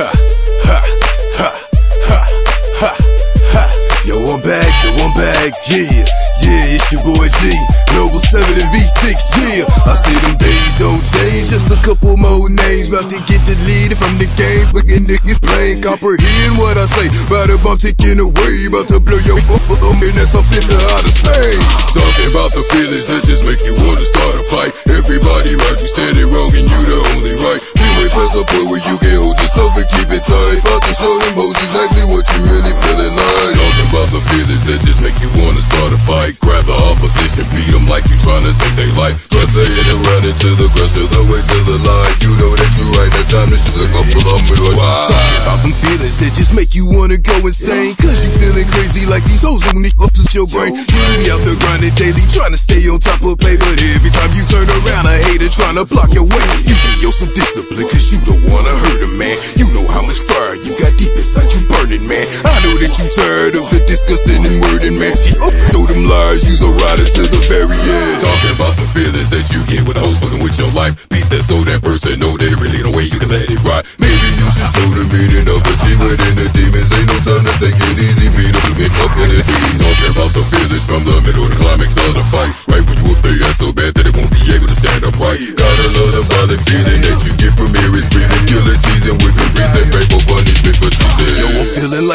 Ha, ha, ha, ha, ha. Yo, I'm back, yo, I'm back, yeah. Yeah, it's your boy G. Noble 7 and V6, yeah. I say them days don't change, just a couple more names. About to get deleted from the game, fucking niggas playing. Comprehend what I say. Right up, I'm taking away. About to blow your um, and that's something to out of space. Talking about the feelings that just make you wanna start a fight. Everybody right, you standing wrong and you the only right. We wait past a point tight. About to show them hoes exactly what you really feeling like. Talking about the feelings that just make you wanna start a fight. Grab the opposition, beat them like you tryna take their life. Try say it and run into the grass to the way to the line. You know that you right, that time to shoot a couple of me like Talking about them feelings that just make you wanna go insane. Cause you feeling crazy like these hoes gon' nick up your brain. You be out there grinding daily, trying to stay on top of play. But every time you turn around, a hater trying to block your way. You be yo some discipline, cause you don't wanna hurt tired of the discussing and wording, man. See, throw them lies, use a rider to the very end. Talking about the feelings that you get with a host fucking with your life. Beat that so that person know it really no way you can let it ride. Maybe you should show the meaning of a G within the demons. Ain't no time to take it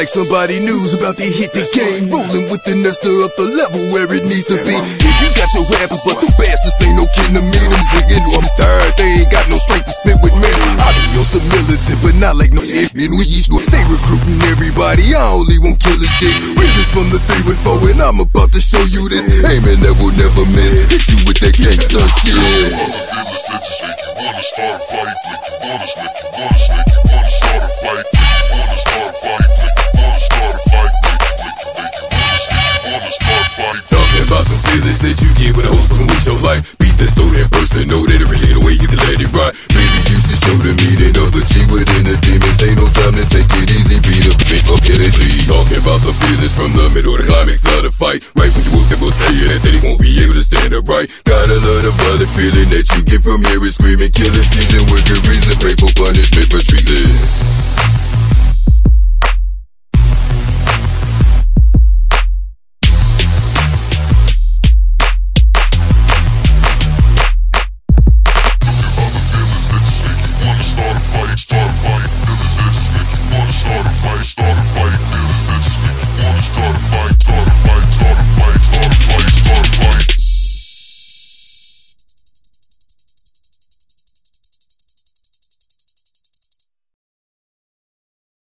like somebody news about to hit the game. Rolling with the nester up the level where it needs to be. If you got your rappers, but the bastards ain't no kin to me. Them zigging, I'm tired, they ain't got no strength to spit with me. I be on some militant, but not like no. And we each they recruiting everybody. I only want killers dick. Realest from the 314, and I'm about to show you this. Aiming that will never miss. Hit you with that gangsta shit. Feelings that you get when a host fucking with your life. Beat that so that person know that it really ain't the way you can let it ride. Maybe you should show the meaning of the G within the demons. Ain't no time to take it easy, beat the pick up, get it. Talking about the feelings from the middle of the climax of the fight. Right when you whoop them, will you that they won't be able to stand upright. Gotta love the violent feeling that you get from is screaming, killing season with good reason. Pray for punishment.